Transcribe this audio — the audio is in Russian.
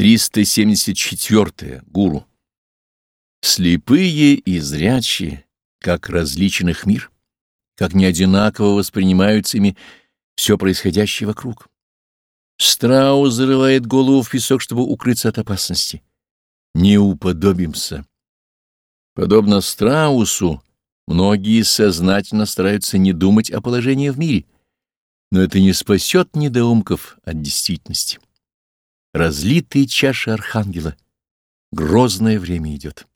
374. Гуру. Слепые и зрячие, как различен их мир, как неодинаково воспринимаются ими все происходящее вокруг. Страус зарывает голову в песок, чтобы укрыться от опасности. Не уподобимся. Подобно страусу, многие сознательно стараются не думать о положении в мире, но это не спасет недоумков от действительности разлитые чаши архангела. Грозное время идет.